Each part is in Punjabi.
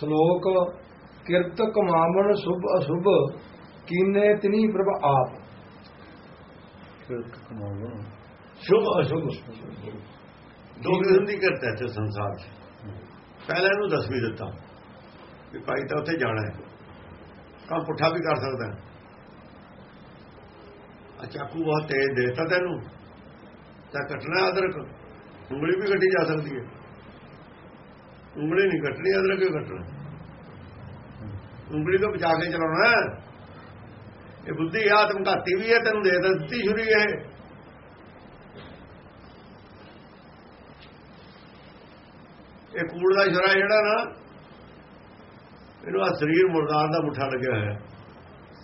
ਸ਼ਲੋਕ ਕਿਰਤ ਕਮਾਵਣ ਸੁਭ ਅਸੁਭ ਕੀਨੇ ਤਿਨੀ ਪ੍ਰਭ ਆਪ। ਕਿਰਤ ਕਮਾਉਣਾ ਸ਼ੁਭ ਅਸ਼ੁਭ। ਦੋ ਕਿਸਮ ਦੀ ਕਿਰਤ ਹੈ ਤੇ ਸੰਸਾਰ 'ਚ। ਪਹਿਲਾਂ ਇਹਨੂੰ ਦੱਸ ਵੀ ਦਿੱਤਾ ਕਿ ਭਾਈ ਤਾਂ ਉੱਥੇ ਜਾਣਾ ਹੈ। ਕੰਮ ਪੁੱਠਾ ਵੀ ਕਰ ਸਕਦਾ ਹੈ। ਚਾਕੂ ਬਹੁਤ ਤੇਜ਼ ਦੇਤਾ ਤੈਨੂੰ। ਤਾਂ ਕੱਟਣਾ ਅਦਰਕ। ਉਂਗਲੀ ਵੀ ਕੱਟੀ ਜਾ ਸਕਦੀ ਹੈ। ਉਂਗਲੀ ਨਹੀਂ ਕੱਟਣੀ ਅਦਰਕ ਹੀ ਕੱਟਣਾ? ਉਂਗਲੀ ਤੋਂ ਬਚਾ ਕੇ ਚਲਾਉਣਾ ਹੈ। ਇਹ ਬੁੱਧੀ ਆਤਮ ਘਾਤੀ ਵੀ ਹੈ ਤੈਨੂੰ ਦੇ ਦਿੱਤੀ ਛੁਰੀ ਇਹ। ਇਹ ਕੂੜ ਦਾ ਛੁਰਾ ਜਿਹੜਾ ਨਾ ਇਹਨੂੰ ਆ ਸਰੀਰ ਮੁਰਦਾਰ ਦਾ ਮੁੱਠਾ ਲੱਗਿਆ ਹੋਇਆ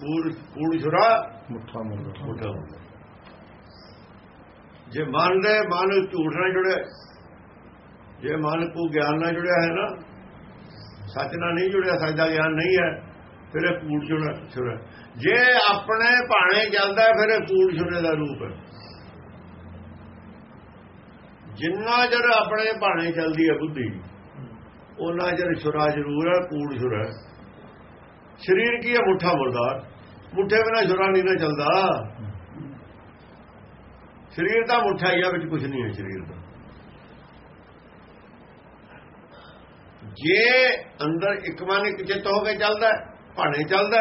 ਕੂੜ ਕੂੜ ਛੁਰਾ ਮੁੱਠਾ ਮੁੱਠਾ ਜੇ ਮਨ ਦੇ ਮਨ ਝੂਠ ਨਾਲ ਜੁੜਿਆ ਜੇ ਮਨ ਕੋ ਗਿਆਨ ਨਾਲ ਜੁੜਿਆ ਹੈ ਨਾ, ਸੱਚ ਨਾਲ ਨਹੀਂ ਜੁੜਿਆ, ਸੱਚ ਦਾ ਗਿਆਨ ਨਹੀਂ ਹੈ, ਫਿਰ ਇਹ ਕੂੜ ਜੁੜਾ ਛੁਰਾ ਜੇ ਆਪਣੇ ਭਾਣੇ ਚੱਲਦਾ ਫਿਰ ਇਹ ਕੂੜ ਛੁਰੇ ਦਾ ਰੂਪ ਹੈ। ਜਿੰਨਾ ਜਰ ਆਪਣੇ ਭਾਣੇ ਚੱਲਦੀ ਹੈ ਬੁੱਧੀ ਉਹਨਾਂ ਜਰ ਛੁਰਾ ਜ਼ਰੂਰ ਹੈ, ਕੂੜ ਛੁਰਾ ਹੈ। ਸਰੀਰ ਕੀ ਹੈ? ਮੁੱਠਾ ਮੁਰਦਾਰ ਮੁੱਠੇ ਬਿਨਾ ਛੁਰਾ ਨਹੀਂ ਨਾ ਚੱਲਦਾ। ਸਰੀਰ ਦਾ ਮੁੱਠਾ ਹੀ ਆ ਵਿੱਚ ਕੁਝ ਨਹੀਂ ਹੈ ਸਰੀਰ ਦਾ ਜੇ ਅੰਦਰ ਇੱਕ ਮਨ ਇੱਕ ਚਿੱਤ ਹੋ ਕੇ ਚੱਲਦਾ, ਭਾਣੇ ਚੱਲਦਾ,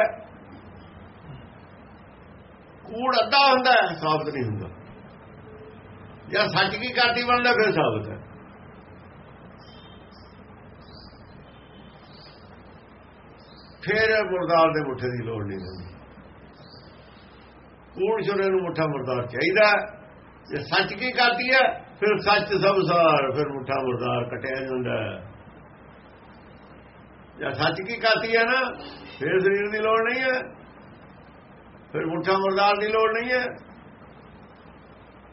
ਕੂੜ ਅੱਧਾ ਹੁੰਦਾ, ਸਾਬਤ ਨਹੀਂ ਹੁੰਦਾ। ਜਾਂ ਸੱਚ ਕੀ ਕਰਦੀ ਬਣਦਾ, ਫਿਰ ਸਾਬਤ ਹੈ। ਫਿਰ ਮੁਰਦਾਰ ਦੇ ਮੁੱਠੇ ਦੀ ਲੋੜ ਨਹੀਂ ਹੁੰਦੀ। ਕੂੜ ਛੁਰੇ ਨੂੰ ਮੁੱਠਾ ਮੁਰਦਾਰ ਚਾਹੀਦਾ। ਜੇ ਸੱਚ ਕੀ ਕਰਦੀ ਹੈ, ਫਿਰ ਸੱਚ ਸਭ ਸਾਰ, ਫਿਰ ਮੁੱਠਾ ਮੁਰਦਾਰ ਕਟਿਆ ਜਾਂਦਾ ਹੈ। ਜੇ ਸੱਚ ਕੀ ਕਰਤੀ ਹੈ ਨਾ, ਫਿਰ ਸਰੀਰ ਦੀ ਲੋੜ ਨਹੀਂ ਹੈ। ਫਿਰ ਮੁੱਠਾ ਮਰਦਾਰ ਦੀ ਲੋੜ ਨਹੀਂ ਹੈ।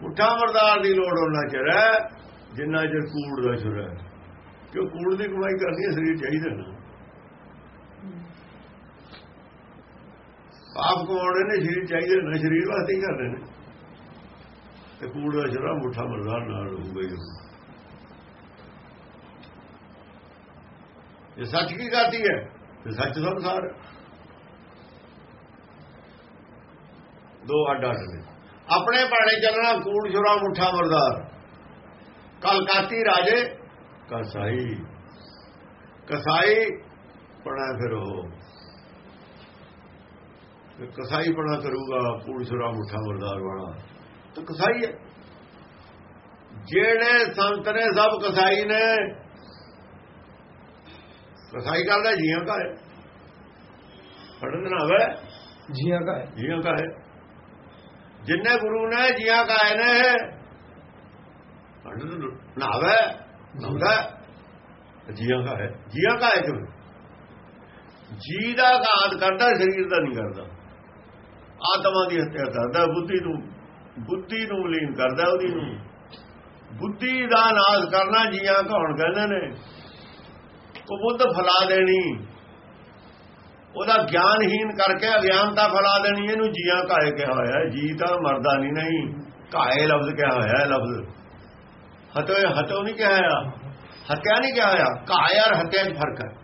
ਮੁੱਠਾ ਮਰਦਾਰ ਦੀ ਲੋੜ ਉਹਨਾਂ ਚਿਰ ਹੈ, ਜਿੰਨਾ ਚਿਰ ਕੂੜ ਦਾ ਛੁਰਾ ਹੈ। ਕਿਉਂ ਕੂੜ ਦੀ ਕਮਾਈ ਕਰਨੀ ਹੈ, ਸਰੀਰ ਚਾਹੀਦਾ ਨਾ। ਪਾਪ ਕਮਾਉਣੇ ਨੇ, ਸਰੀਰ ਚਾਹੀਦਾ ਨਾ, ਸਰੀਰ ਵਾਸਤੇ ਹੀ ਕਰਦੇ ਨੇ। ਤੇ ਕੂੜ ਦਾ ਛੁਰਾ ਮੁੱਠਾ ਮਰਦਾਰ ਨਾਲ ਹੋਊਗਾ ਹੀ ਜੇ ਸੱਚ ਕੀ ਕਰਦੀ ਹੈ? ਤੇ ਸੱਚ ਸੰਸਾਰ ਹੈ। ਦੋ ਅੱਡ ਅੱਡ ਨੇ। ਆਪਣੇ ਬਾਣੇ ਚੱਲਣਾ, ਕੂੜ, ਛੁਰਾ, ਮੁੱਠਾ, ਮਰਦਾਰ। ਕਲਕਾਤੀ ਰਾਜੇ ਕਸਾਈ ਕਸਾਈ ਪਣਾ ਫਿਰ ਉਹ। ਕਸਾਈ ਪਣਾ ਕਰੂਗਾ, ਕੂੜ, ਛੁਰਾ, ਮੁੱਠਾ, ਮਰਦਾਰ ਵਾਲਾ। ਤਾਂ ਕਸਾਈ ਹੈ। ਜਿਹੜੇ ਸੰਤ ਨੇ ਸਭ ਕਸਾਈ ਨੇ ਕਸਾਈ ਕਰਦਾ ਜੀਆਂ ਕਾ ਹੈ। ਪੜਨ ਨਾ ਹੋਵੇ ਜੀਆਂ ਕਾ ਹੈ। ਜੀਆਂ ਕਾ ਹੈ। ਜਿੰਨੇ ਗੁਰੂ ਨੇ ਜੀਆਂ ਕਾ ਹੈ ਨੇ ਪੜਨ ਨਾਵੇ ਨੰਦਾ ਜੀਆਂ ਕਾ ਹੈ। ਜੀਆਂ ਕਾ ਹੈ ਜੀ ਦਾ ਘਾਤ ਕਰਦਾ ਸਰੀਰ ਦਾ ਨਹੀਂ ਕਰਦਾ। ਆਤਮਾ ਦੀ ਹੱਤਿਆ ਕਰਦਾ। ਬੁੱਧੀ ਨੂੰ ਬੁੱਧੀ ਨੂੰ ਲੀਨ ਕਰਦਾ ਉਹਦੀ ਨੂੰ। ਬੁੱਧੀ ਦਾ ਨਾਸ਼ ਕਰਨਾ ਜੀਆਂ ਕੌਣ ਕਹਿੰਦੇ ਨੇ। ਉਹ ਬੁੱਧ ਫਲਾ ਦੇਣੀ। ਉਹਦਾ ਗਿਆਨਹੀਨ ਕਰਕੇ ਅਗਿਆਨਤਾ ਫਲਾ ਦੇਣੀ ਇਹਨੂੰ ਜੀਆਂ ਕਾਏ ਕਿਹਾ ਹੋਇਆ ਹੈ। ਜੀ ਤਾਂ ਮਰਦਾ ਨਹੀਂ ਨਹੀਂ। ਕਾਏ ਲਫ਼ਜ਼ ਕਿਹਾ ਹੋਇਆ ਹੈ ਲਫ਼ਜ਼। ਹਤੋ ਹਤੋ ਨਹੀਂ ਕਿਹਾ ਹੋਇਆ। ਹਤਿਆ ਨਹੀਂ ਕਿਹਾ ਹੋਇਆ। ਕਾਏ ਔਰ ਹਤਿਆ 'ਚ ਫ਼ਰਕ ਹੈ।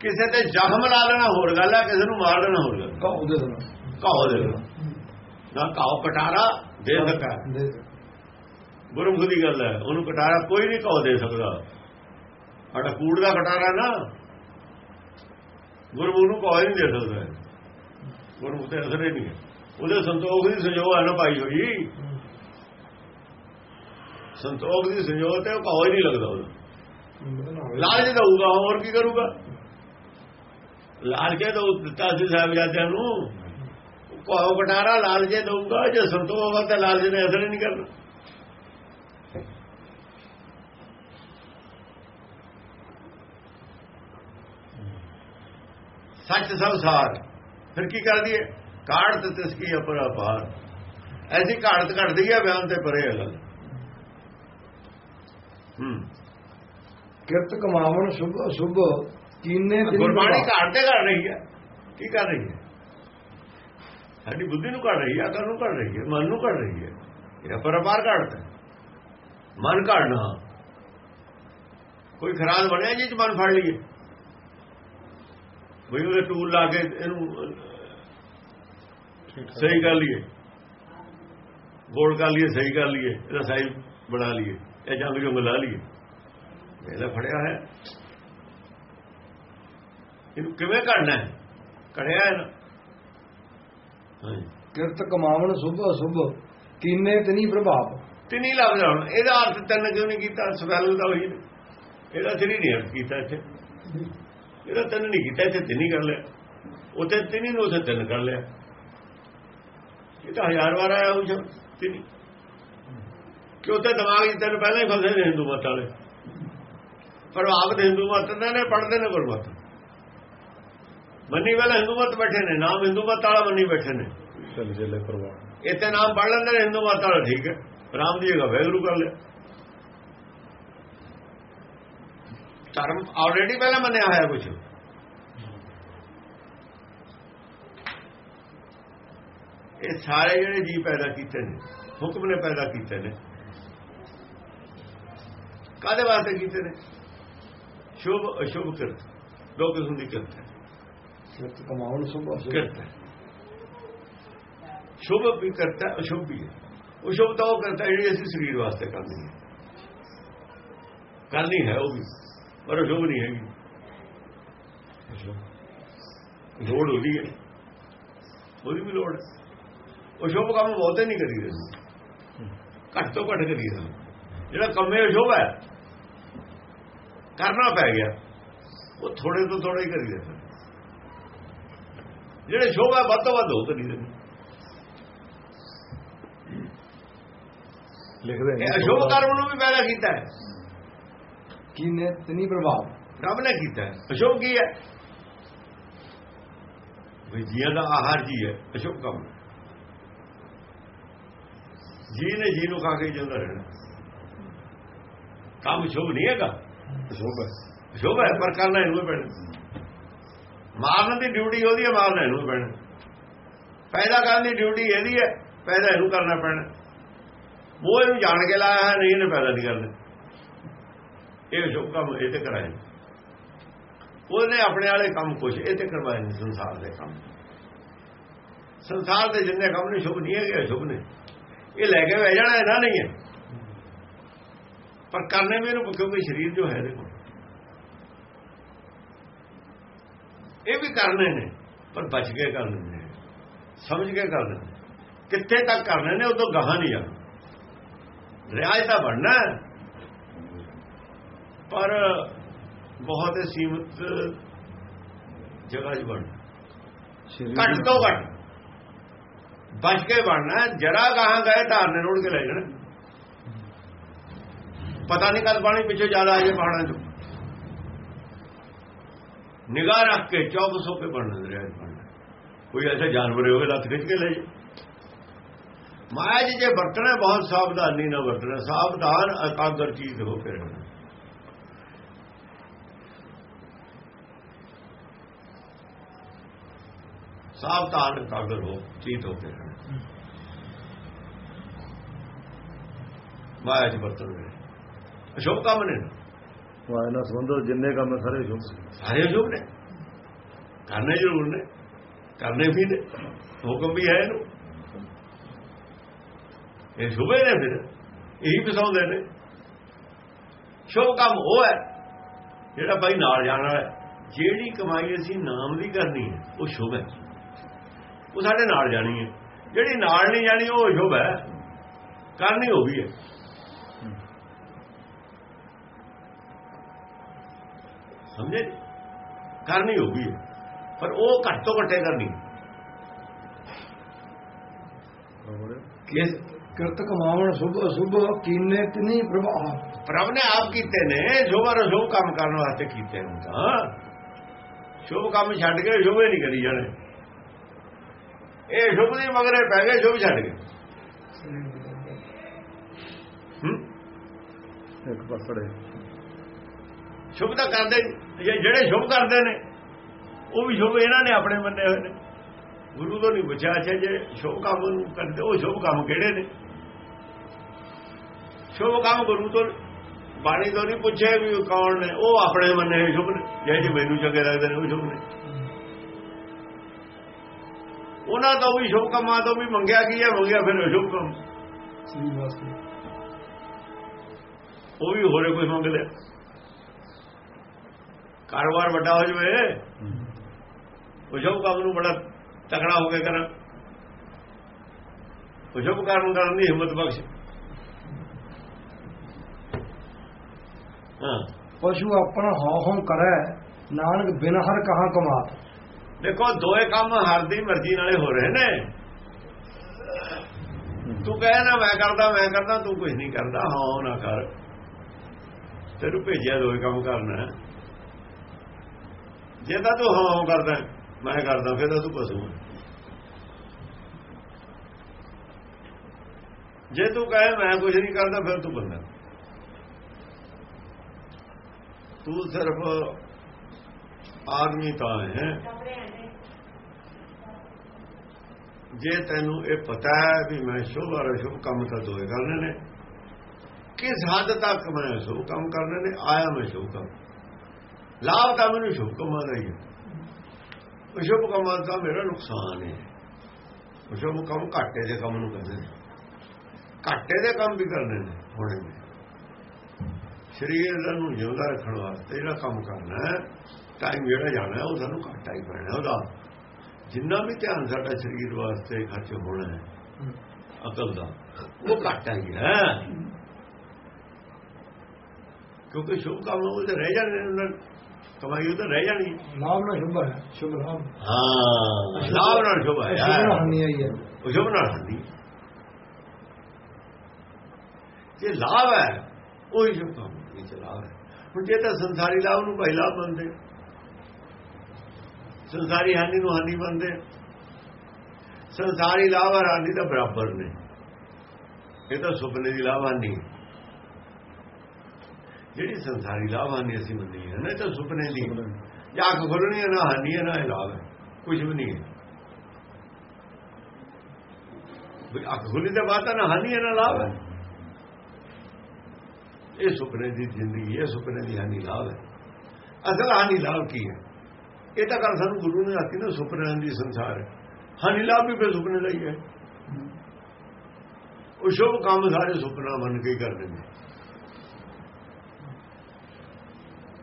ਕਿਸੇ ਤੇ ਜ਼ਖਮ ਲਾ ਲੈਣਾ ਹੋਰ ਗੱਲ ਹੈ ਕਿਸੇ ਨੂੰ ਮਾਰ ਦੇਣਾ ਹੋਰ ਗੱਲ। ਕਹੋ ਦੇ ਦੇਣਾ। ਦੇ ਦੇਣਾ। ਨਾ ਘਾਓ ਕਟਾਰਾ ਦੇ। ਦੇ ਗੁਰਮੁਖ ਦੀ ਗੱਲ ਹੈ ਉਹਨੂੰ ਕਟਾਰਾ ਕੋਈ ਨਹੀਂ ਘਾਓ ਦੇ ਸਕਦਾ। ਸਾਡਾ ਕੂੜ ਦਾ ਕਟਾਰਾ ਨਾ, ਗੁਰਮੁਖ ਨੂੰ ਘਾਓ ਹੀ ਨਹੀਂ ਦੇ ਸਕਦਾ। ਹੈ। ਗੁਰਮੁਖ ਤੇ ਅਸਰ ਹੀ ਨਹੀਂ ਹੈ। ਉਹਦੇ ਸੰਤੋਖ ਦੀ ਸੰਜੋਗ ਹੈ ਨਾ ਪਾਈ ਹੋਈ। ਸੰਤੋਖ ਦੀ ਸੰਜੋਗ ਤੇ ਉਹ ਘਾਓ ਨਹੀਂ ਲੱਗਦਾ ਉਹਦਾ। ਲਾਲਚ ਦਊਗਾ, ਹੋਰ ਕੀ ਕਰੂਗਾ? ਲਾਲਚੇ ਤਾਂ ਦਿੱਤਾ ਸੀ ਸਾਹਿਬਜ਼ਾਦਿਆਂ ਨੂੰ। ਘਾਓ ਕਟਾਰਾ ਲਾਲਚੇ ਦਊਗਾ, ਜੇ ਸੰਤੋਖ ਹੋਗਾ ਤਾਂ ਲਾਲਚ ਨੇ ਅਸਰ ਹੀ ਨਹੀਂ ਕਰਨਾ। ਸੱਚ ਸੰਸਾਰ। ਫਿਰ ਕੀ ਕਰਦੀ ਹੈ ਕਾੜਤ ਤਿਸ ਕੀ ਅਪਰਾਪਾਰ ਐਸੀ ਘਾੜਤ ਘਟਦੀ ਹੈ ਬਿਆਨ ਤੇ ਪਰੇ ਹੈ ਗੱਲ ਹੂੰ। ਕਿਰਤ ਕਮਾਵਣ ਸੁਭ ਅਸੁਭ ਕੀਨੇ ਗੁਰਬਾਣੀ ਆਪ। ਘਾੜ ਤੇ ਰਹੀ ਹੈ ਕੀ ਕਰ ਰਹੀ ਹੈ ਸਾਡੀ ਬੁੱਧੀ ਨੂੰ ਘੜ ਰਹੀ ਹੈ ਅਕਲ ਨੂੰ ਘੜ ਰਹੀ ਹੈ ਮਨ ਨੂੰ ਘੜ ਰਹੀ ਹੈ ਇਹ ਅਪਰਾਪਾਰ ਘੜਦਾ ਹੈ। ਮਨ ਘੜਨਾ। ਕੋਈ ਖਰਾਦ ਬਣਿਆ ਜੀ ਚ ਮਨ ਫੜ ਲਈਏ। ਬਈ ਉਹਦੇ ਟੂਲ ਲਾ ਕੇ ਇਹਨੂੰ ਸਹੀ ਕਰ ਲਈਏ। ਗੋਲ ਕਰ ਲਈਏ ਸਹੀ ਕਰ ਲਈਏ ਇਹਦਾ ਸਹੀ ਬਣਾ ਲਈਏ ਇਹ ਜੰਗ ਜੁੰਗ ਲਾ ਲਈਏ। ਇਹਦਾ ਫੜਿਆ ਹੈ। ਇਹਨੂੰ ਕਿਵੇਂ ਕਰਨਾ ਹੈ? ਕੜਿਆ ਹੈ ਨਾ ਕਿਰਤ ਕਮਾਵਣ ਸੁਭ ਅਸੁਭ ਕੀਨੇ ਤਨੀ ਪ੍ਰਭਾਵ। ਤੇ ਨਹੀਂ ਲੱਗਦਾ ਹੁਣ ਇਹਦਾ ਅਰਥ ਤਿੰਨ ਕਿਉਂ ਨਹੀਂ ਕੀਤਾ? ਸਵੈਲ ਦਾ ਨੇ। ਇਹਦਾ ਤੇਰੀ ਨਹੀਂ ਅਰਥ ਕੀਤਾ ਇੱਥੇ। ਇਹਦਾ ਤਿੰਨ ਨਹੀਂ ਕੀਤਾ ਇੱਥੇ ਤਿੰਨ ਹੀ ਕਰ ਲਿਆ। ਉੱਥੇ ਤਿੰਨ ਨੂੰ ਉੱਥੇ ਤਿੰਨ ਕਰ ਲਿਆ। ਇਹ ਤਾਂ ਹਜ਼ਾਰ ਵਾਰ ਆਇਆ ਉਹ ਤਿੰਨ। ਕਿ ਉੱਥੇ ਦਿਮਾਗ ਤਿੰਨ ਪਹਿਲਾਂ ਹੀ ਫਸੇ ਨੇ ਹਿੰਦੂ ਮਤ ਵਾਲੇ। ਪ੍ਰਭਾਵ ਦੇ ਹਿੰਦੂ ਮਤ ਦੇ ਨੇ ਪੜਦੇ ਨੇ ਗੁਰਮਤ। ਮੰਨੀ ਵਾਲਾ ਹਿੰਦੂ ਮਤ ਬੈਠੇ ਨੇ ਨਾਮ ਹਿੰਦੂ ਮਤ ਵਾਲਾ ਮੰਨੀ ਬੈਠੇ ਨੇ। ਚੱਲ ਚੱਲੇ ਪਰਵਾਹ ਇੱਥੇ ਨਾਮ ਪੜ ਲੈਂਦੇ ਨੇ ਹਿੰਦੂ ਮਤ ਵਾਲਾ ਠੀਕ ਹੈ। ਰਾਮ ਦੀ ਜਗ੍ਹਾ ਵੈਗਰੂ ਕਰ ਲਿਆ। ਧਰਮ ਆਲਰੇਡੀ ਪਹਿਲਾਂ ਮੰਨਿਆ ਹੋਇਆ ਕੁਝ ਇਹ ਸਾਰੇ ਜਿਹੜੇ ਜੀ ਪੈਦਾ ਕੀਤੇ ਨੇ ਹੁਕਮ ਨੇ ਪੈਦਾ ਕੀਤੇ ਨੇ। ਕਾਦੇ ਵਾਸਤੇ ਕੀਤੇ ਨੇ? ਸ਼ੁਭ ਅਸ਼ੁਭ ਕਰਤ। ਦੋ ਕਿਸਮ ਦੀ ਕਰਤ ਹੈ। ਕਿਰਤ ਕਮਾਵਣ ਸੁਭ ਕਰਤਾ ਹੈ। ਸ਼ੁਭ ਵੀ ਕਰਤਾ ਅਸ਼ੁਭ ਵੀ ਹੈ। ਉਹ ਸ਼ੁਭ ਤਾਂ ਉਹ ਕਰਤਾ ਜਿਹੜੀ ਅਸੀਂ ਸਰੀਰ ਵਾਸਤੇ ਕਰਨੀ ਹੈ। ਕਰਨੀ ਹੈ ਉਹ ਵੀ। ਪਰ ਅਸ਼ੁਭ ਨਹੀਂ ਹੈਗੀ ਲੋੜ ਉਹਦੀ ਹੈ ਉਹਦੀ ਵੀ ਲੋੜ ਹੈ ਉਹ ਸ਼ੁਭ ਕੰਮ ਬਹੁਤੇ ਨਹੀਂ ਕਰੀ ਰਹੇ ਘੱਟ ਤੋਂ ਘੱਟ ਕਰੀ ਰਹੇ ਜਿਹੜਾ ਕੰਮੇ ਅਸ਼ੁਭ ਹੈ ਕਰਨਾ ਪੈ ਗਿਆ ਉਹ ਥੋੜੇ ਤੋਂ ਥੋੜਾ ਹੀ ਕਰੀ ਰਹੇ ਜਿਹੜੇ ਸ਼ੋਭਾ ਵੱਧ ਤੋਂ ਵੱਧ ਹੋ ਕਰੀ ਰਹੇ ਲਿਖਦੇ ਇਹ ਅਸ਼ੁਭ ਕਰਮ ਨੂੰ ਵੀ ਪੈਦਾ ਕੀਤਾ ਹੈ ਕੀਨੇ ਤਨੀ ਪ੍ਰਭਾਵ। ਰੱਬ ਨੇ ਕੀਤਾ ਹੈ। ਅਸ਼ੁਭ ਕੀ ਹੈ? ਵੀ ਜੀਆਂ ਦਾ ਆਹਾਰ ਜੀ ਹੈ ਅਸ਼ੁਭ ਕੰਮ। ਜੀ ਨੇ ਜੀ ਨੂੰ ਖਾ ਕੇ ਜਿਉਂਦਾ ਰਹਿਣਾ। ਕੰਮ ਸ਼ੁਭ ਨਹੀਂ ਹੈਗਾ। ਸ਼ੋਭ ਹੈ। ਸ਼ੁਭ ਹੈ ਪਰ ਕਰਨਾ ਇਹਨੂੰ ਪੈਣਾ। ਮਾਰਨ ਦੀ ਡਿਊਟੀ ਉਹਦੀ ਹੈ ਮਾਰਨਾ ਇਹਨੂੰ ਪੈਣਾ। ਪੈਦਾ ਕਰਨ ਦੀ ਡਿਊਟੀ ਇਹਦੀ ਹੈ ਪੈਦਾ ਇਹਨੂੰ ਕਰਨਾ ਪੈਣਾ। ਉਹ ਇਹਨੂੰ ਜਾਣ ਕੇ ਲਾਇਆ ਹੈ ਨਹੀਂ ਇਹਨੇ ਪੈਦਾ ਨਹੀਂ ਕਰਨਾ। ਇਹ ਸ਼ੁਭ ਕੰਮ ਇਹ ਤੇ ਕਰਾਏ ਉਹਨੇ ਆਪਣੇ ਵਾਲੇ ਕੰਮ ਕੁਛ ਇਹ ਤੇ ਕਰਵਾਏ ਨੇ ਸੰਸਾਰ ਦੇ ਕੰਮ। ਸੰਸਾਰ ਦੇ ਜਿੰਨੇ ਕੰਮ ਨੇ, ਸ਼ੁਭ ਨਹੀਂ ਹੈਗੇ ਸ਼ੁਭ ਨੇ। ਇਹ ਲੈ ਕੇ ਬਹਿ ਜਾਣਾ, ਇਹਨਾਂ ਨਹੀਂ ਹੈ ਪਰ ਕਰਨੇ ਮੈਨੂੰ ਕਿਉਂਕਿ ਸਰੀਰ ਜੋ ਹੈ ਦੇਖੋ ਇਹ ਵੀ ਕਰਨੇ ਨੇ, ਪਰ ਬਚ ਕੇ ਕਰਨੇ ਨੇ। ਸਮਝ ਕੇ ਕਰਨੇ ਨੇ। ਕਿੱਥੇ ਤੱਕ ਕਰਨੇ ਨੇ, ਉਦੋਂ ਗਾਹਾਂ ਨਹੀਂ ਜਾਣਾ। ਰਿਆਜ ਤਾਂ ਬਣਨਾ ਪਰ ਬਹੁਤ ਹੀ ਸੀਮਤ ਜਗ੍ਹਾ 'ਚ ਬਣਨਾ। ਘੱਟ ਤੋਂ ਘੱਟ। ਬਚ ਕੇ ਬਣਨਾ ਜਰਾ ਗਾਹਾਂ ਗਏ ਧਾਰਨੇ ਰੋੜ ਕੇ ਲੈ ਜਾਣਾ। ਪਤਾ ਨਹੀਂ ਕਦ ਪਾਣੀ ਪਿੱਛੇ ਜ਼ਿਆਦਾ ਆ ਜੇ ਪਹਾੜਾਂ 'ਚ। ਨਿਗਾਹ ਰੱਖ ਕੇ ਚੌਕਸ ਹੋ ਕੇ ਬਣਨਾ ਦਰਿਆ 'ਚ ਬਣਨਾ। ਕੋਈ ਐਸਾ ਜਾਨਵਰ ਹੋਵੇ ਲੱਤ ਖਿੱਚ ਕੇ ਲੈ ਜੇ ਮਾਇਆ ਜੀ ਜੇ ਵਰਤਣਾ ਬਹੁਤ ਸਾਵਧਾਨੀ ਨਾਲ ਵਰਤਣਾ ਸਾਵਧਾਨ ਅਕਾਗਰ ਚੀਜ਼ ਹੋ ਕੇ ਰਹਿਣਾ। ਸਾਵਧਾਨ ਅਕਾਗਰ ਹੋ ਚੀਤ ਹੋ। ਕੇ ਮਾਇਆ ਜੀ ਵਰਤਣਾ ਅਸ਼ੋਕ ਕੰਮ ਨੇ। ਵਾਇ ਨਾਲ ਸੰਬੰਧ ਜਿੰਨੇ ਕੰਮ ਸਾਰੇ ਸ਼ੁਭ ਸਾਰੇ ਅਸ਼ੋਕ ਨੇ। ਕਰਨੇ ਜ਼ਰੂਰ ਨੇ। ਕਰਨੇ ਵੀ ਨੇ। ਹੁਕਮ ਵੀ ਹੈ ਇਹਨੂੰ। ਇਹ ਸ਼ੁਭੇ ਨੇ ਫਿਰ। ਇਹੀ ਪਸਾਉਂਦੇ ਨੇ। ਸ਼ੁਭ ਕੰਮ ਉਹ ਹੈ ਜਿਹੜਾ ਭਾਈ ਨਾਲ ਜਾਣ ਵਾਲਾ ਹੈ। ਜਿਹੜੀ ਕਮਾਈ ਅਸੀਂ ਨਾਮ ਦੀ ਕਰਨੀ ਹੈ ਉਹ ਸ਼ੁਭ ਹੈ। ਉਹ ਸਾਡੇ ਨਾਲ ਜਾਣੀ ਹੈ। ਜਿਹੜੀ ਨਾਲ ਨਹੀਂ ਜਾਣੀ ਉਹ ਸ਼ੁਭ ਹੈ। ਕਰਨੀ ਉਹ ਵੀ ਹੈ। ਸਮਝੇ? ਕਰਨੀ ਹੈ। ਪਰ ਉਹ ਘੱਟ ਤੋਂ ਘੱਟੇ ਕਰਨੀ ਹੈ। ਕਿਸ ਕਿਰਤ ਕਮਾਵਣ ਸੁਭ ਅਸੁਭ ਕੀਨੇ ਤਨੀ ਪ੍ਰਭਾਵ। ਪ੍ਰਭ ਨੇ ਆਪ ਕੀਤੇ ਨੇ ਸ਼ੁਭ ਅਸ਼ੁਭ ਕੰਮ ਕਰਨ ਵਾਸਤੇ ਕੀਤੇ ਨੇ ਤਾਂ। ਸ਼ੁਭ ਕੰਮ ਛੱਡ ਕੇ ਸ਼ੁਭੇ ਨਹੀਂ ਕਰੀ ਜਾਣੇ। ਇਹ ਸ਼ੁਭ ਦੀ ਮਗਰੇ ਪੈ ਗਏ ਸ਼ੁਭ ਛੱਡ ਗਏ। ਹੂੰ? ਇੱਕ ਪਾਸੜੇ ਸ਼ੁਭ ਤਾਂ ਕਰਦੇ ਜਿਹੜੇ ਸ਼ੁਭ ਕਰਦੇ ਨੇ ਉਹ ਵੀ ਸ਼ੁਭ ਇਹਨਾਂ ਨੇ ਆਪਣੇ ਮੰਨੇ ਹੋਏ ਨੇ। ਗੁਰੂ ਤੋਂ ਨਹੀਂ ਪੁੱਛਿਆ ਅੱਛਾ ਜੇ ਸ਼ੁਭ ਕੰਮ ਨੂੰ ਕਰਦੇ ਉਹ ਸ਼ੁਭ ਕੰਮ ਕਿਹੜੇ ਨੇ? ਸ਼ੁਭ ਕੰਮ ਗੁਰੂ ਤੋਂ ਬਾਣੀ ਤੋਂ ਨਹੀਂ ਪੁੱਛੇ ਵੀ ਕੌਣ ਨੇ ਉਹ ਆਪਣੇ ਮੰਨੇ ਹੋਏ ਸ਼ੁਭ ਨੇ। ਜੇ ਜੀ ਮੈਨੂੰ ਚੰਗੇ ਲੱਗਦੇ ਨੇ ਉਹ ਸ਼ੁਭ ਨੇ। ਉਹਨਾਂ ਤੋਂ ਵੀ ਸ਼ੁਭ ਕੰਮਾਂ ਤੋਂ ਵੀ ਮੰਗਿਆ ਕੀ ਹੈ ਮੰਗਿਆ ਫਿਰ ਅਸ਼ੁਭ ਕੰਮ। ਉਹ ਵੀ ਹੋਰੇ ਕੋਈ ਮੰਗ ਲਿਆ ਕਾਰੋਬਾਰ ਵੱਡਾ ਹੋ ਜਵੇ। ਉਹ ਸ਼ੁਭ ਕੰਮ ਨੂੰ ਬੜਾ ਤਕੜਾ ਹੋ ਕੇ ਕਰਾਂ ਉਹ ਸ਼ੁਭ ਕਰਨ ਕਰਨ ਦੀ ਹਿੰਮਤ ਬਖਸ਼। ਹਾਂ। ਪਸ਼ੂ ਆਪਣਾ ਹਉ ਹਉ ਕਰੈ ਨਾਨਕ ਬਿਨ ਹਰ ਕਹਾ ਕਮਾਤ। ਦੇਖੋ ਦੋਏ ਕੰਮ ਹਰ ਦੀ ਮਰਜ਼ੀ ਨਾਲੇ ਹੋ ਰਹੇ ਨੇ। ਤੂੰ ਕਹੇ ਨਾ, ਮੈਂ ਕਰਦਾ ਮੈਂ ਕਰਦਾ, ਤੂੰ ਕੁਝ ਨਹੀਂ ਕਰਦਾ। ਹਾਂ ਨਾ ਕਰ। ਤੈਨੂੰ ਭੇਜਿਆ ਦੋਏ ਕੰਮ ਕਰਨਾ। ਜੇ ਤਾਂ ਤੂੰ ਹਾਂ ਹਾਂ ਕਰਦਾ, ਮੈਂ ਕਰਦਾ, ਫਿਰ ਤਾਂ ਤੂੰ ਪਸ਼ੂ ਜੇ ਤੂੰ ਕਹੇ, ਮੈਂ ਕੁਝ ਨਹੀਂ ਕਰਦਾ, ਫਿਰ ਤੂੰ ਬੰਦਾ। ਤੂੰ ਸਿਰਫ ਆਦਮੀ ਤਾਂ ਹੈ। ਜੇ ਤੈਨੂੰ ਇਹ ਪਤਾ ਹੈ ਵੀ ਮੈਂ ਸ਼ੁਭ ਔਰ ਅਸ਼ੁਭ ਕੰਮ ਤਾਂ ਦੋਏ ਕਰਨੇ ਨੇ, ਕਿਸ ਹੱਦ ਤੱਕ ਮੈਂ ਸ਼ੁਭ ਕੰਮ ਕਰਨੇ ਨੇ? ਆਇਆ ਮੈਂ ਸ਼ੁਭ ਕੰਮ। ਲਾਭ ਤਾਂ ਮੈਨੂੰ ਸ਼ੁਭ ਕੰਮਾਂ ਦਾ ਹੀ ਹੈ। ਅਸ਼ੁਭ ਕੰਮਾਂ ਦਾ ਮੇਰਾ ਨੁਕਸਾਨ ਹੈ ਅਸ਼ੁਭ ਕੰਮ ਘਾਟੇ ਦੇ ਕੰਮ ਨੂੰ ਕਹਿੰਦੇ ਨੇ। ਘਾਟੇ ਦੇ ਕੰਮ ਵੀ ਕਰਨੇ ਨੇ, ਹੋਣੇ ਨੇ। ਸਰੀਰ ਨੂੰ ਜਿਉਂਦਾ ਰੱਖਣ ਵਾਸਤੇ ਜਿਹੜਾ ਕੰਮ ਕਰਨਾ ਹੈ ਟਾਈਮ ਜਿਹੜਾ ਜਾਣਾ ਉਹ ਸਾਨੂੰ ਘਾਟਾ ਹੀ ਪੈਣਾ ਉਹਦਾ। ਜਿੰਨਾ ਵੀ ਧਿਆਨ ਸਾਡਾ ਸਰੀਰ ਵਾਸਤੇ ਖਰਚ ਹੋਣਾ ਹੈ ਅਕਲ ਦਾ ਉਹ ਘਾਟਾ ਹੀ ਕਿਉਂਕਿ ਸ਼ੁਭ ਕੰਮ ਉਹ ਤੇ ਰਹਿ ਜਾਣੇ ਨੇ ਉਹਨਾਂ ਕਮਾਈ ਉਹ ਤਾਂ ਰਹਿ ਜਾਣੀ। ਲਾਭ ਨਾ ਸ਼ੁਭ ਹੈ ਸ਼ੁਭ ਲਾਭ। ਹਾਂ ਲਾਭ ਨਾਲ ਸ਼ੁਭ ਹੈ ਸ਼ੁਭ ਨਾ ਹਾਨੀ ਆਈ ਹੈ। ਉਹ ਸ਼ੁਭ ਨਾਲ ਹੁੰਦੀ ਜੇ ਲਾਭ ਹੈ ਉਹ ਹੀ ਸ਼ੁਭ ਕੰਮ ਨਹੀਂ ਚ ਲਾਭ ਹੈ। ਹੁਣ ਜੇ ਤਾਂ ਸੰਸਾਰੀ ਲਾਭ ਨੂੰ ਲਾਭ ਮੰਨਦੇ। ਸੰਸਾਰੀ ਹਾਨੀ ਨੂੰ ਹਾਨੀ ਮੰਨਦੇ ਸੰਸਾਰੀ ਲਾਭ ਔਰ ਹਾਨੀ ਦਾ ਬਰਾਬਰ ਨੇ। ਇਹ ਤਾਂ ਸੁਪਨੇ ਦੀ ਲਾਭ ਹਾਨੀ। ਜਿਹੜੀ ਸੰਸਾਰੀ ਲਾਭ ਹਾਨੀ ਅਸੀਂ ਮੰਨੀ ਹੈ ਨਾ ਇਹ ਤਾਂ ਸੁਪਨੇ ਦੀ ਜਾਂ ਅੱਖ ਖੁੱਲਣੀ ਹੈ ਨਾ ਹਾਨੀ ਹੈ ਨਾ ਇਹ ਲਾਭ ਹੈ। ਕੁਝ ਵੀ ਨਹੀਂ ਹੈ। ਵੀ ਅੱਖ ਖੁੱਲੀ ਤਾਂ ਨਾ ਹਾਨੀ ਹੈ ਨਾ ਲਾਭ ਹੈ। ਇਹ ਸੁਪਨੇ ਦੀ ਜ਼ਿੰਦਗੀ ਹੈ ਸੁਪਨੇ ਦੀ ਹਾਨੀ ਲਾਭ ਹੈ। ਅਸਲ ਹਾਨੀ ਲਾਭ ਕੀ ਹੈ? ਇਹ ਤਾਂ ਗੱਲ ਸਾਨੂੰ ਗੁਰੂ ਨੇ ਆਖੀ ਨਾ ਸੁਪਨਿਆਂ ਦੀ ਸੰਸਾਰ ਹੈ। ਹਾਨੀ ਲਾਭ ਵੀ ਫਿਰ ਸੁਪਨੇ ਦਾ ਹੀ ਹੈ। ਉਹ ਸ਼ੁਭ ਕੰਮ ਸਾਰੇ ਸੁਪਨਾ ਬਣ ਕੇ ਹੀ ਕਰਦੇ ਨੇ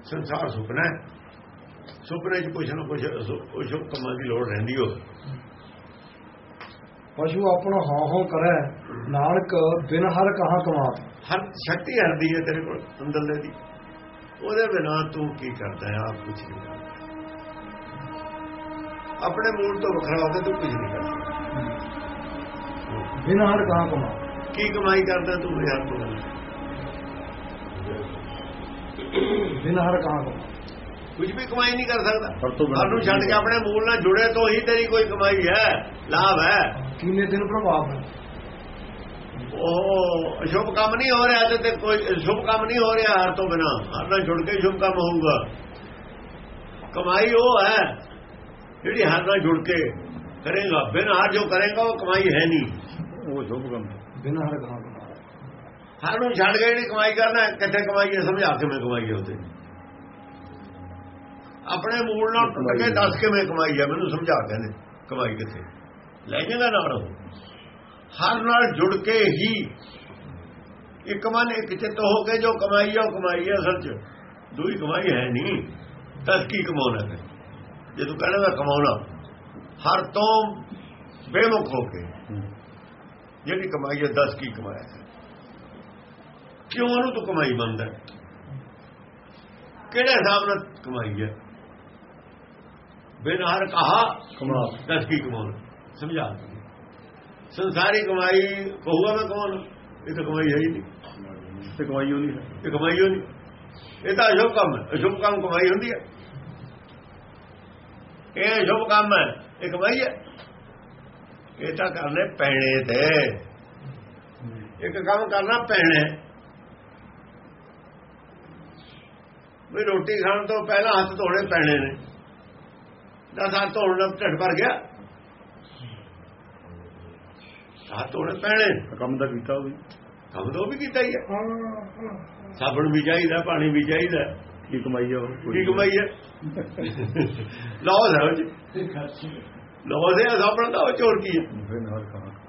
ਸੰਸਾਰ ਸੁਪਨਾ ਹੈ। ਸੁਪਨੇ 'ਚ ਕੁਛ ਨਾ ਕੁਛ ਉਹ ਸ਼ੁਭ ਕੰਮਾਂ ਦੀ ਲੋੜ ਰਹਿੰਦੀ ਹੋ ਪਸ਼ੂ ਆਪਣਾ ਹਉ ਹਉ ਕਰੈ ਨਾਨਕ ਬਿਨ ਹਰ ਕਹਾ ਕਮਾਤ। ਹਰ ਸ਼ਕਤੀ ਹਰਦੀ ਹੈ ਤੇਰੇ ਕੋਲ ਅੰਦਰਲੇ ਦੀ। ਉਹਦੇ ਬਿਨਾ ਤੂੰ ਕੀ ਕਰਦਾ ਹੈ? ਆਪ ਕੁਝ ਨਹੀਂ ਆਪਣੇ ਮੂਲ ਤੋਂ ਵੱਖਰਾ ਹੋ ਕੇ ਤੂੰ ਕੁਝ ਨਹੀਂ ਕਰਦਾ? ਬਿਨ ਹਰ ਕਹਾ ਕਮਾਤ ਕੀ ਕਮਾਈ ਕਰਦਾ ਤੂੰ ਯਾਰ ਤੂੰ? ਬਿਨ ਹਰ ਕਹਾ ਕਮਾਤ ਕੁਝ ਵੀ ਕਮਾਈ ਨਹੀਂ ਕਰ ਸਕਦਾ। ਸਾਨੂੰ ਛੱਡ ਕੇ ਆਪਣੇ ਮੂਲ ਨਾਲ ਜੁੜੇ ਤੋਂ ਹੀ ਤੇਰੀ ਕੋਈ ਕਮਾਈ ਹੈ ਲਾਭ ਹੈ। ਕੀਨੇ ਦਿਨ ਪ੍ਰਭਾਵ ਹੈ? ਉਹ ਸ਼ੁਭ ਕੰਮ ਨਹੀਂ ਹੋ ਰਿਹਾ ਤੇ ਕੋਈ ਸ਼ੁਭ ਕੰਮ ਨਹੀਂ ਹੋ ਰਿਹਾ ਹਰ ਤੋਂ ਬਿਨਾ। ਹਰ ਨਾਲ ਜੁੜ ਕੇ ਸ਼ੁਭ ਕੰਮ ਹੋਊਗਾ। ਕਮਾਈ ਉਹ ਹੈ ਜਿਹੜੀ ਹਰ ਨਾਲ ਜੁੜ ਕੇ ਕਰੇਗਾ ਬਿਨ ਹਰ ਜੋ ਕਰੇਗਾ ਉਹ ਕਮਾਈ ਹੈ ਨਹੀਂ। ਉਹ ਸ਼ੁਭ ਕੰਮ ਬਿਨ ਹਰ ਕਮਾਤ ਹਰ ਨੂੰ ਛੱਡ ਕੇ ਜਿਹੜੀ ਕਮਾਈ ਕਰਨਾ ਕਿੱਥੇ ਕਮਾਈ ਹੈ ਸਮਝਾ ਕੇ ਮੈਂ ਕਮਾਈ ਹੈ ਆਪਣੇ ਮੂਲ ਨਾਲ ਟੁੱਟ ਕੇ ਦੱਸ ਕੇ ਮੈਂ ਕਮਾਈ ਹੈ ਮੈਨੂੰ ਸਮਝਾ ਕੇ ਨੇ ਕਮਾਈ ਕਿੱਥੇ। ਲੈ ਜਾਏਗਾ ਨਾਲ ਉਹ। ਹਰ ਨਾਲ ਜੁੜ ਕੇ ਹੀ ਇੱਕ ਮਨ ਇੱਕ ਚਿੱਤ ਹੋ ਕੇ ਜੋ ਕਮਾਈ ਹੈ ਉਹ ਕਮਾਈ ਹੈ ਅਸਲ ਚ। ਦੂਈ ਕਮਾਈ ਹੈ ਨਹੀਂ ਦੱਸ ਕੀ ਕਮਾਉਣਾ ਹੈ। ਜੇ ਤੂੰ ਕਹਿੰਦਾ ਮੈਂ ਕਮਾਉਣਾ। ਹਰ ਤੋਂ ਬੇਮੁਖ ਹੋ ਕੇ ਜਿਹੜੀ ਕਮਾਈ ਹੈ ਦੱਸ ਕੀ ਕਮਾਇਆ ਹੈ? ਕਿਉਂ ਉਹਨੂੰ ਤੂੰ ਕਮਾਈ ਮੰਨਦਾ ਹੈ? ਕਿਹੜੇ ਹਿਸਾਬ ਨਾਲ ਕਮਾਈ ਹੈ? ਬਿਨ ਹਰ ਕਹਾ ਕਮਾਲ ਦੱਸ ਕੀ ਕਮਾਉਣਾ? ਸਮਝਾ। ਸੰਸਾਰੀ ਕਮਾਈ ਕਹੂਗਾ ਮੈਂ ਕਮਾਉਣਾ। ਇਹ ਤਾਂ ਕਮਾਈ ਹੈ ਹੀ ਨਹੀਂ। ਤੇ ਕਮਾਈ ਹੋਣੀ ਹੈ। ਇਹ ਕਮਾਈ ਹੋ ਨਹੀਂ। ਇਹ ਤਾਂ ਅਸ਼ੁਭ ਕੰਮ ਹੈ। ਅਸ਼ੁਭ ਕੰਮ ਕਮਾਈ ਹੁੰਦੀ ਹੈ। ਇਹ ਅਸ਼ੁਭ ਕੰਮ ਹੈ। ਇਹ ਕਮਾਈ ਹੈ। ਇਹ ਤਾਂ ਕਰਨੇ ਪੈਣੇ ਤੇ। ਇੱਕ ਕੰਮ ਕਰਨਾ ਪੈਣਾ ਹੈ। ਵੀ ਰੋਟੀ ਖਾਣ ਤੋਂ ਪਹਿਲਾਂ ਹੱਥ ਧੋਣੇ ਪੈਣੇ ਨੇ। ਦਸ ਹੱਥ ਧੋਣ ਨਾਲ ਢਿੱਡ ਭਰ ਗਿਆ। ਹੱਥ ਧੋਣੇ ਪੈਣੇ। ਕੰਮ ਤਾਂ ਕੀਤਾ ਉਹ ਵੀ ਕੰਮ ਤਾਂ ਉਹ ਵੀ ਕੀਤਾ ਹੀ ਹੈ। ਹਾਂ ਸਾਬਣ ਵੀ ਚਾਹੀਦਾ ਪਾਣੀ ਵੀ ਚਾਹੀਦਾ। ਕੀ ਕਮਾਈ ਉਹ? ਕੀ ਕਮਾਈ ਹੈ? ਲਓ ਸਰਜ ਲਓ ਦੇ ਸਾਹਮਣੇ ਦਾ ਚੋਰ ਕੀ ਹੈ